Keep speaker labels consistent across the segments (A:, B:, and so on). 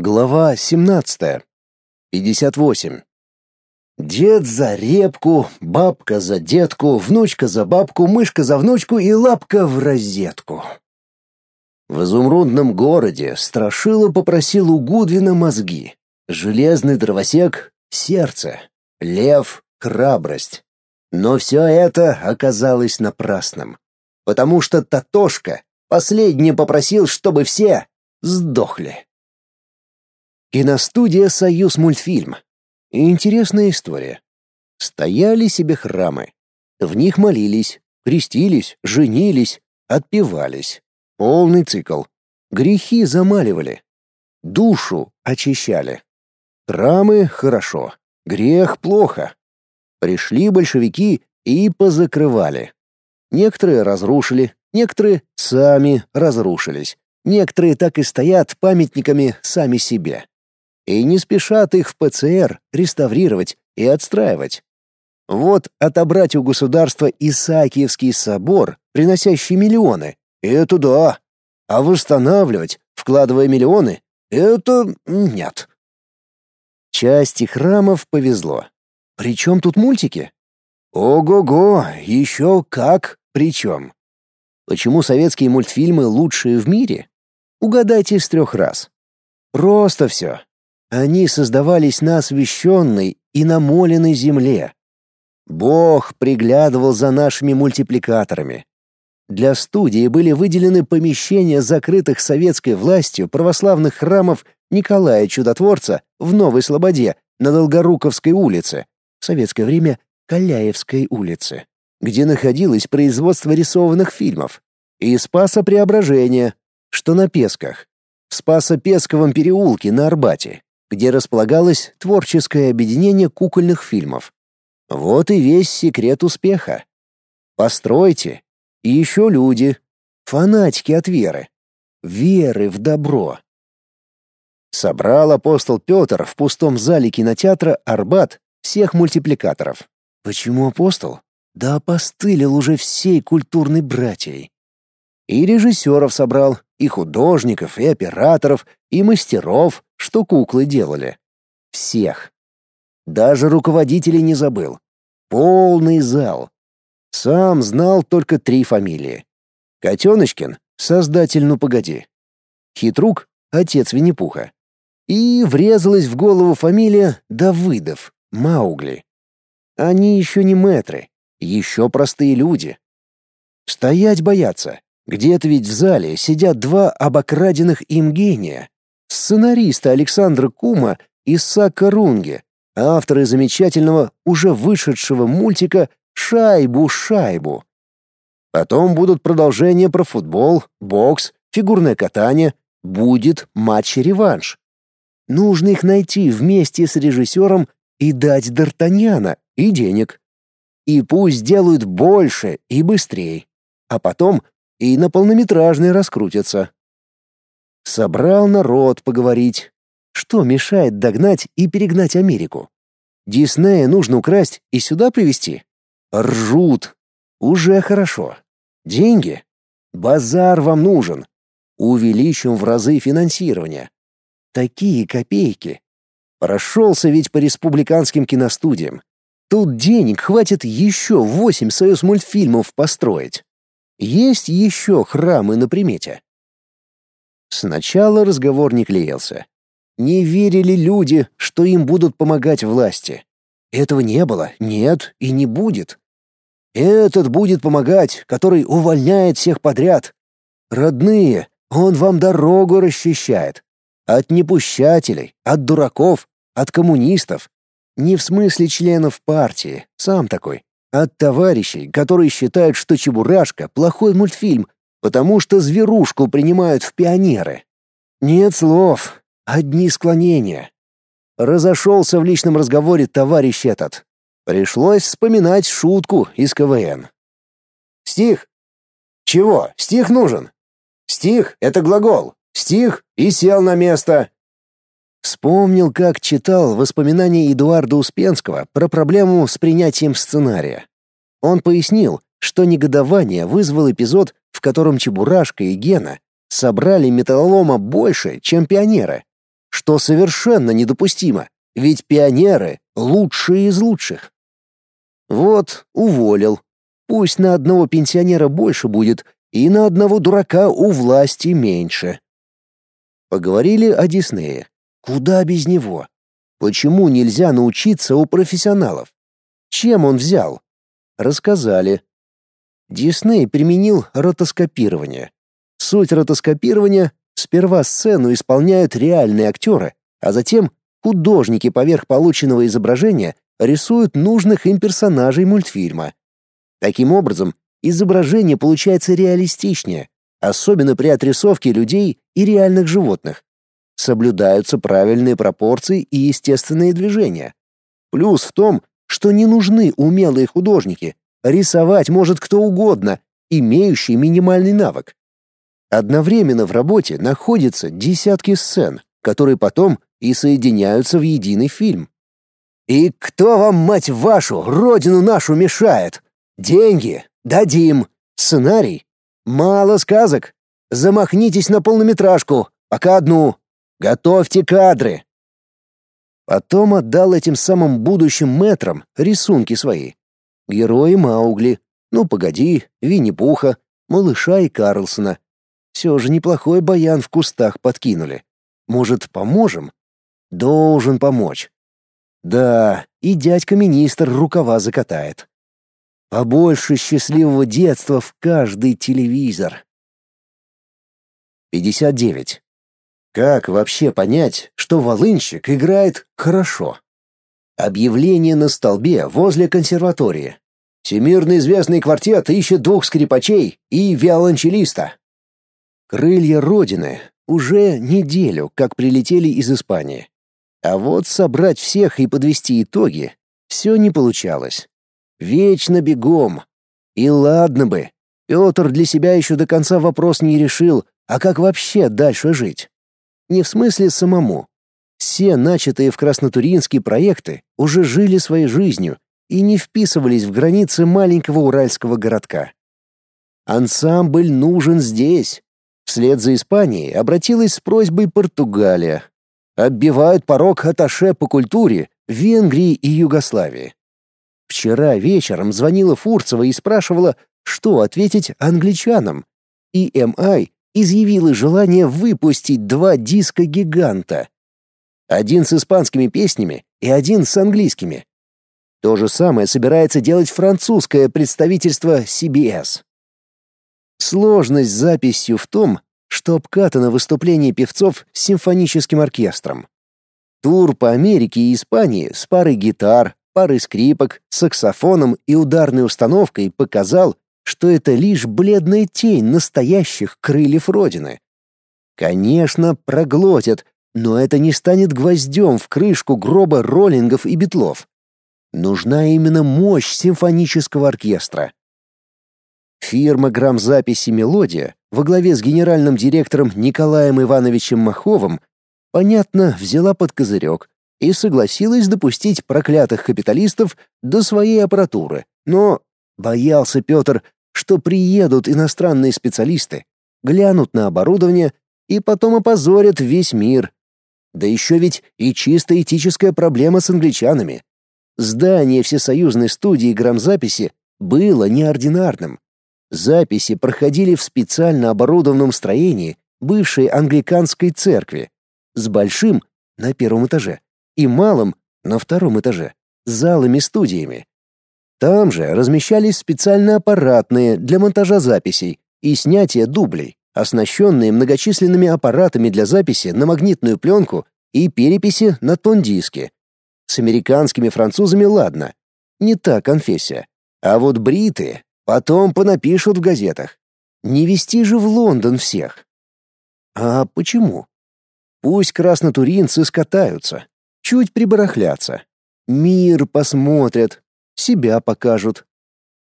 A: Глава 17. 58. Дед за репку, бабка за детку, внучка за бабку, мышка за внучку и лапка в розетку. В изумрудном городе Страшила попросил у Гудвина мозги, железный дровосек — сердце, лев — храбрость. Но все это оказалось напрасным, потому что Татошка последний попросил, чтобы все сдохли. Киностудия «Союз мультфильм». Интересная история. Стояли себе храмы. В них молились, крестились, женились, отпевались. Полный цикл. Грехи замаливали. Душу очищали. Храмы — хорошо, грех — плохо. Пришли большевики и позакрывали. Некоторые разрушили, некоторые сами разрушились. Некоторые так и стоят памятниками сами себе и не спешат их в ПЦР реставрировать и отстраивать. Вот отобрать у государства Исаакиевский собор, приносящий миллионы, это да. А восстанавливать, вкладывая миллионы, это нет. Части храмов повезло. Причем тут мультики? Ого-го, еще как причем. Почему советские мультфильмы лучшие в мире? Угадайте с трех раз. Просто все. Они создавались на освященной и намоленной земле. Бог приглядывал за нашими мультипликаторами. Для студии были выделены помещения закрытых советской властью православных храмов Николая Чудотворца в Новой Слободе на Долгоруковской улице, в советское время Каляевской улице, где находилось производство рисованных фильмов, и Спаса Преображения, что на Песках, в Спасо-Песковом переулке на Арбате где располагалось творческое объединение кукольных фильмов. Вот и весь секрет успеха. Постройте. И еще люди. Фанатики от веры. Веры в добро. Собрал апостол Петр в пустом зале кинотеатра «Арбат» всех мультипликаторов. Почему апостол? Да опостылил уже всей культурной братьей. И режиссеров собрал, и художников, и операторов, и мастеров, что куклы делали. Всех. Даже руководителей не забыл. Полный зал. Сам знал только три фамилии. Котеночкин — создатель «Ну погоди». Хитрук — отец Винни-Пуха. И врезалась в голову фамилия Давыдов, Маугли. Они еще не мэтры, еще простые люди. Стоять боятся. Где-то ведь в зале сидят два обокраденных им гения, сценариста Александра Кума и Сака Рунге, авторы замечательного, уже вышедшего мультика «Шайбу-шайбу». Потом будут продолжения про футбол, бокс, фигурное катание, будет матч-реванш. Нужно их найти вместе с режиссером и дать Д'Артаньяна и денег. И пусть делают больше и быстрее. А потом и на полнометражный раскрутятся. Собрал народ поговорить. Что мешает догнать и перегнать Америку? Диснея нужно украсть и сюда привезти? Ржут. Уже хорошо. Деньги? Базар вам нужен. Увеличим в разы финансирование. Такие копейки. Прошелся ведь по республиканским киностудиям. Тут денег хватит еще восемь союз мультфильмов построить. Есть еще храмы на примете. Сначала разговор не клеился. Не верили люди, что им будут помогать власти. Этого не было, нет и не будет. Этот будет помогать, который увольняет всех подряд. Родные, он вам дорогу расчищает. От непущателей, от дураков, от коммунистов. Не в смысле членов партии, сам такой. От товарищей, которые считают, что «Чебурашка» — плохой мультфильм, потому что зверушку принимают в пионеры. Нет слов, одни склонения. Разошелся в личном разговоре товарищ этот. Пришлось вспоминать шутку из КВН. Стих? Чего? Стих нужен? Стих — это глагол. Стих и сел на место. Вспомнил, как читал воспоминания Эдуарда Успенского про проблему с принятием сценария. Он пояснил, что негодование вызвал эпизод, в котором Чебурашка и Гена собрали металлолома больше, чем пионеры. что совершенно недопустимо, ведь пионеры — лучшие из лучших. Вот, уволил. Пусть на одного пенсионера больше будет, и на одного дурака у власти меньше. Поговорили о Диснее. Куда без него? Почему нельзя научиться у профессионалов? Чем он взял? Рассказали. Дисней применил ротоскопирование. Суть ротоскопирования — сперва сцену исполняют реальные актеры, а затем художники поверх полученного изображения рисуют нужных им персонажей мультфильма. Таким образом, изображение получается реалистичнее, особенно при отрисовке людей и реальных животных. Соблюдаются правильные пропорции и естественные движения. Плюс в том, что не нужны умелые художники, рисовать может кто угодно, имеющий минимальный навык. Одновременно в работе находятся десятки сцен, которые потом и соединяются в единый фильм. «И кто вам, мать вашу, родину нашу мешает? Деньги? Дадим. Сценарий? Мало сказок. Замахнитесь на полнометражку, пока одну. Готовьте кадры». Потом отдал этим самым будущим мэтрам рисунки свои. Герои Маугли, ну погоди, Винни-Пуха, малыша и Карлсона. Все же неплохой баян в кустах подкинули. Может, поможем? Должен помочь. Да, и дядька-министр рукава закатает. Побольше счастливого детства в каждый телевизор. 59. Как вообще понять, что волынщик играет хорошо? Объявление на столбе возле консерватории. Всемирно известный квартет ищет двух скрипачей и виолончелиста. Крылья Родины уже неделю как прилетели из Испании. А вот собрать всех и подвести итоги все не получалось. Вечно бегом. И ладно бы. Петр для себя еще до конца вопрос не решил, а как вообще дальше жить? Не в смысле самому. Все начатые в Краснотуринске проекты уже жили своей жизнью и не вписывались в границы маленького уральского городка. Ансамбль нужен здесь. Вслед за Испанией обратилась с просьбой Португалия. Оббивают порог аташе по культуре Венгрии и Югославии. Вчера вечером звонила Фурцева и спрашивала, что ответить англичанам. И МИ изъявила желание выпустить два диска гиганта. Один с испанскими песнями и один с английскими. То же самое собирается делать французское представительство CBS. Сложность записью в том, что обкатано выступление певцов с симфоническим оркестром. Тур по Америке и Испании с парой гитар, парой скрипок, саксофоном и ударной установкой показал, что это лишь бледная тень настоящих крыльев Родины. Конечно, проглотят, но это не станет гвоздем в крышку гроба роллингов и битлов. Нужна именно мощь симфонического оркестра. Фирма грамзаписи «Мелодия» во главе с генеральным директором Николаем Ивановичем Маховым, понятно, взяла под козырек и согласилась допустить проклятых капиталистов до своей аппаратуры. Но боялся Петр, что приедут иностранные специалисты, глянут на оборудование и потом опозорят весь мир. Да еще ведь и чисто этическая проблема с англичанами. Здание всесоюзной студии грамзаписи было неординарным. Записи проходили в специально оборудованном строении бывшей англиканской церкви с большим на первом этаже и малым на втором этаже залами-студиями. Там же размещались специально аппаратные для монтажа записей и снятия дублей, оснащенные многочисленными аппаратами для записи на магнитную пленку и переписи на тон-диске. С американскими французами ладно, не та конфессия. А вот бриты потом понапишут в газетах. Не вести же в Лондон всех. А почему? Пусть краснотуринцы скатаются, чуть прибарахлятся. Мир посмотрят, себя покажут.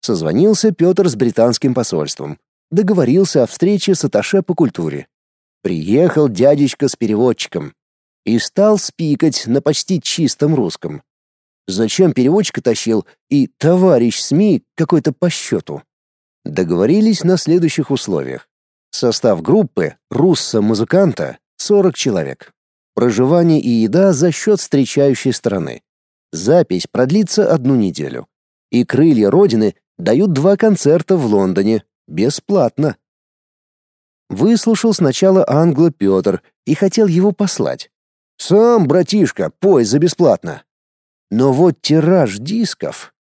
A: Созвонился Петр с британским посольством. Договорился о встрече с аташе по культуре. Приехал дядечка с переводчиком. И стал спикать на почти чистом русском. Зачем переводчика тащил и товарищ СМИ какой-то по счету? Договорились на следующих условиях. Состав группы русса-музыканта 40 человек. Проживание и еда за счет встречающей стороны. Запись продлится одну неделю. И крылья Родины дают два концерта в Лондоне. Бесплатно. Выслушал сначала англо Петр и хотел его послать. «Сам, братишка, пой за бесплатно». Но вот тираж дисков.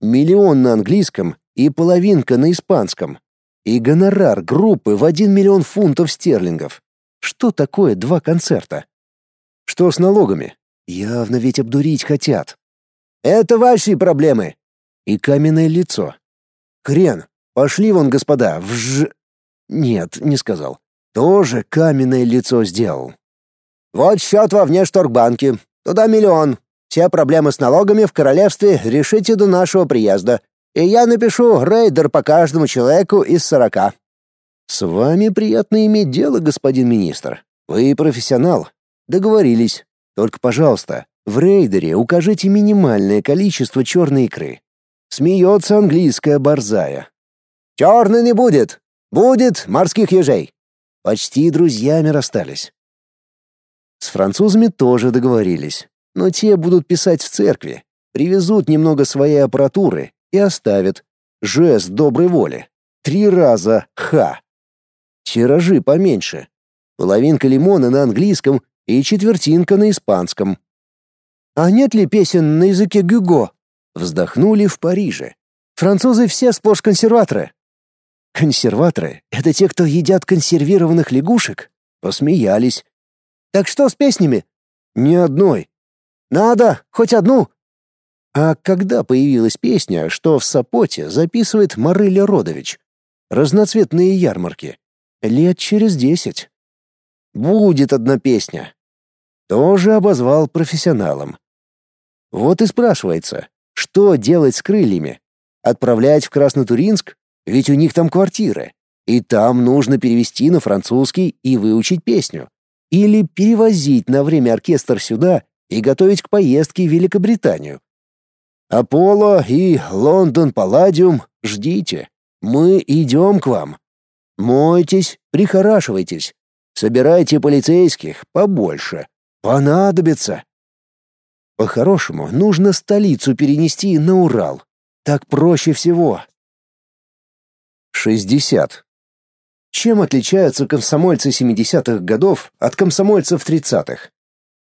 A: Миллион на английском и половинка на испанском. И гонорар группы в один миллион фунтов стерлингов. Что такое два концерта? Что с налогами? Явно ведь обдурить хотят. Это ваши проблемы. И каменное лицо. Хрен. Пошли вон, господа, вж... Нет, не сказал. Тоже каменное лицо сделал. Вот счет во внешторгбанке. Туда миллион. Все проблемы с налогами в королевстве решите до нашего приезда. И я напишу рейдер по каждому человеку из сорока. С вами приятно иметь дело, господин министр. Вы профессионал. Договорились. Только, пожалуйста, в рейдере укажите минимальное количество черной икры. Смеется английская борзая. «Черный не будет! Будет морских ежей!» Почти друзьями расстались. С французами тоже договорились, но те будут писать в церкви, привезут немного своей аппаратуры и оставят. Жест доброй воли. Три раза «ха». Тиражи поменьше. Половинка лимона на английском и четвертинка на испанском. А нет ли песен на языке Гюго? Вздохнули в Париже. Французы все сплошь консерваторы. Консерваторы — это те, кто едят консервированных лягушек? Посмеялись. Так что с песнями? Ни одной. Надо, хоть одну. А когда появилась песня, что в Сапоте записывает Марыля Родович? Разноцветные ярмарки. Лет через десять. Будет одна песня. Тоже обозвал профессионалом. Вот и спрашивается, что делать с крыльями? Отправлять в Краснотуринск? Ведь у них там квартиры. И там нужно перевести на французский и выучить песню. Или перевозить на время оркестр сюда и готовить к поездке в Великобританию. Аполло и Лондон Палладиум ждите. Мы идем к вам. Мойтесь, прихорашивайтесь. Собирайте полицейских побольше. Понадобится. По-хорошему, нужно столицу перенести на Урал. Так проще всего. 60. Чем отличаются комсомольцы 70-х годов от комсомольцев 30-х?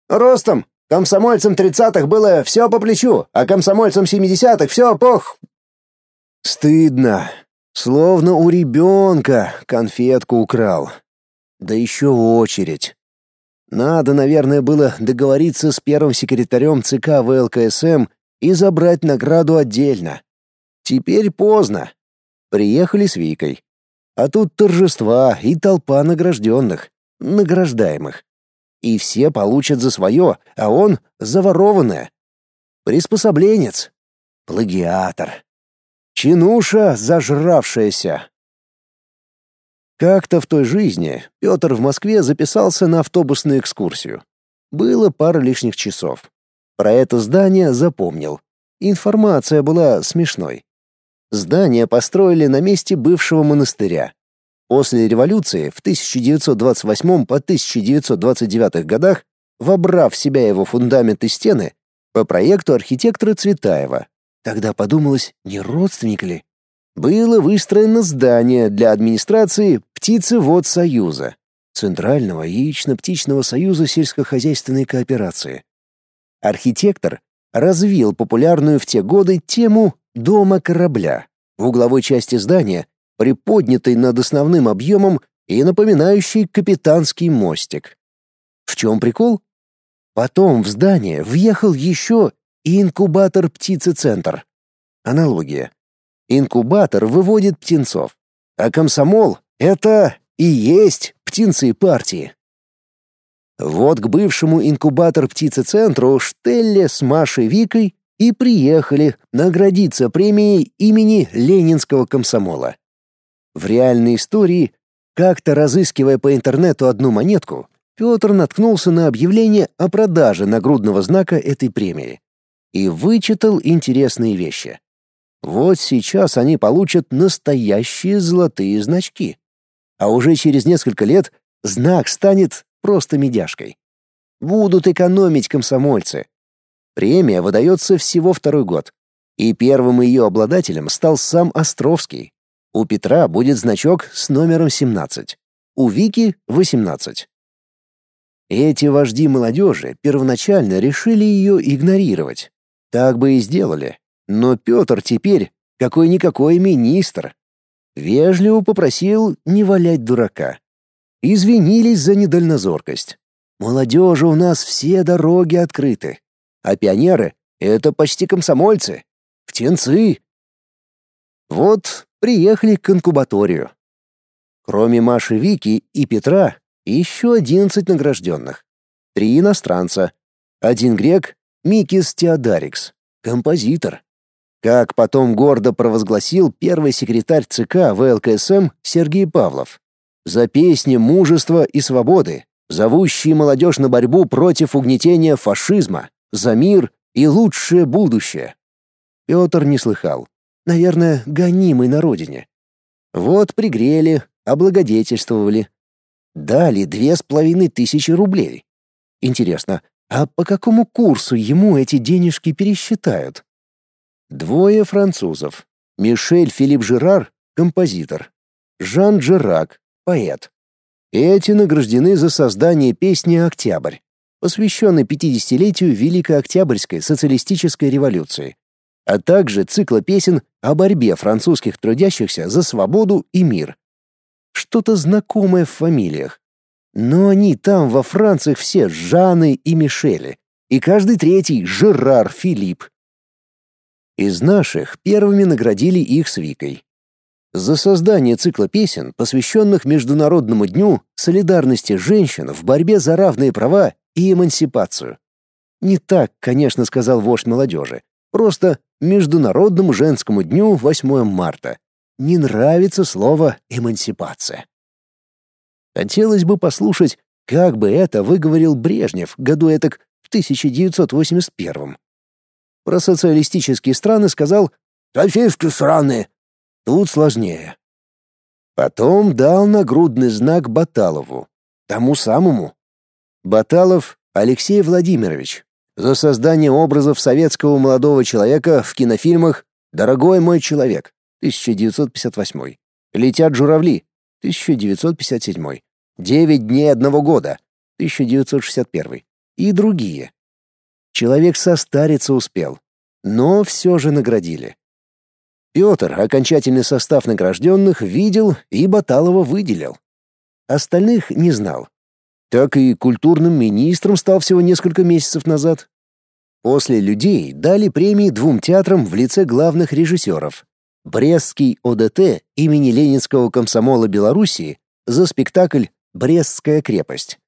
A: Ростом. Комсомольцам 30-х было все по плечу, а комсомольцам 70-х все пох... Стыдно. Словно у ребенка конфетку украл. Да еще очередь. Надо, наверное, было договориться с первым секретарем ЦК ВЛКСМ и забрать награду отдельно. Теперь поздно. Приехали с Викой. А тут торжества и толпа награжденных, награждаемых. И все получат за свое, а он — за ворованное. Приспособленец. Плагиатор. Чинуша зажравшаяся. Как-то в той жизни Петр в Москве записался на автобусную экскурсию. Было пара лишних часов. Про это здание запомнил. Информация была смешной. Здание построили на месте бывшего монастыря. После революции в 1928 по 1929 годах, вобрав в себя его фундамент и стены, по проекту архитектора Цветаева. Тогда подумалось, не родственник ли? было выстроено здание для администрации Птицевод Союза, Центрального яично-птичного союза сельскохозяйственной кооперации. Архитектор развил популярную в те годы тему дома корабля в угловой части здания, приподнятой над основным объемом и напоминающей капитанский мостик. В чем прикол? Потом в здание въехал еще и инкубатор птицецентр. Аналогия. Инкубатор выводит птенцов, а комсомол — это и есть птенцы партии. Вот к бывшему инкубатор-птицецентру Штелле с Машей Викой и приехали наградиться премией имени Ленинского комсомола. В реальной истории, как-то разыскивая по интернету одну монетку, Петр наткнулся на объявление о продаже нагрудного знака этой премии и вычитал интересные вещи. Вот сейчас они получат настоящие золотые значки. А уже через несколько лет знак станет просто медяшкой. Будут экономить комсомольцы. Премия выдается всего второй год. И первым ее обладателем стал сам Островский. У Петра будет значок с номером 17. У Вики — 18. Эти вожди молодежи первоначально решили ее игнорировать. Так бы и сделали. Но Петр теперь какой-никакой министр. Вежливо попросил не валять дурака. Извинились за недальнозоркость. Молодежи у нас все дороги открыты. А пионеры — это почти комсомольцы. Птенцы. Вот приехали к инкубаторию. Кроме Маши Вики и Петра, еще одиннадцать награжденных. Три иностранца. Один грек — Микис Теодарикс, композитор. Как потом гордо провозгласил первый секретарь ЦК ВЛКСМ Сергей Павлов. За песни мужества и свободы, зовущие молодежь на борьбу против угнетения фашизма, за мир и лучшее будущее. Петр не слыхал. Наверное, гонимый на родине. Вот пригрели, облагодетельствовали. Дали две с половиной тысячи рублей. Интересно, а по какому курсу ему эти денежки пересчитают? Двое французов. Мишель Филипп Жерар — композитор. Жан Джерак — поэт. Эти награждены за создание песни «Октябрь», посвященной 50-летию Великой Октябрьской социалистической революции, а также цикла песен о борьбе французских трудящихся за свободу и мир. Что-то знакомое в фамилиях. Но они там во Франции все Жаны и Мишели, и каждый третий Жерар Филипп. Из наших первыми наградили их с Викой. За создание цикла песен, посвященных Международному дню солидарности женщин в борьбе за равные права и эмансипацию. Не так, конечно, сказал вождь молодежи. Просто Международному женскому дню 8 марта. Не нравится слово «эмансипация». Хотелось бы послушать, как бы это выговорил Брежнев году этак в 1981 Про социалистические страны сказал «Софийские страны». Тут сложнее. Потом дал нагрудный знак Баталову, тому самому. Баталов Алексей Владимирович, за создание образов советского молодого человека в кинофильмах «Дорогой мой человек» 1958, «Летят журавли» 1957, «Девять дней одного года» 1961 и другие. Человек состариться успел, но все же наградили. Петр окончательный состав награжденных видел и Баталова выделил. Остальных не знал, так и культурным министром стал всего несколько месяцев назад. После «Людей» дали премии двум театрам в лице главных режиссеров. Брестский ОДТ имени Ленинского комсомола Белоруссии за спектакль «Брестская крепость».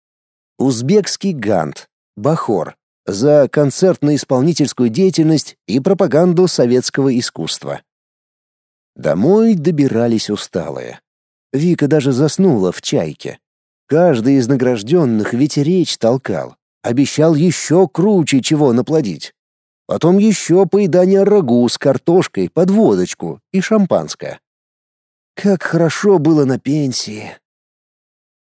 A: Узбекский Гант, Бахор за концертно-исполнительскую деятельность и пропаганду советского искусства. Домой добирались усталые. Вика даже заснула в чайке. Каждый из награжденных ведь речь толкал, обещал еще круче чего наплодить. Потом еще поедание рагу с картошкой под водочку и шампанское. Как хорошо было на пенсии.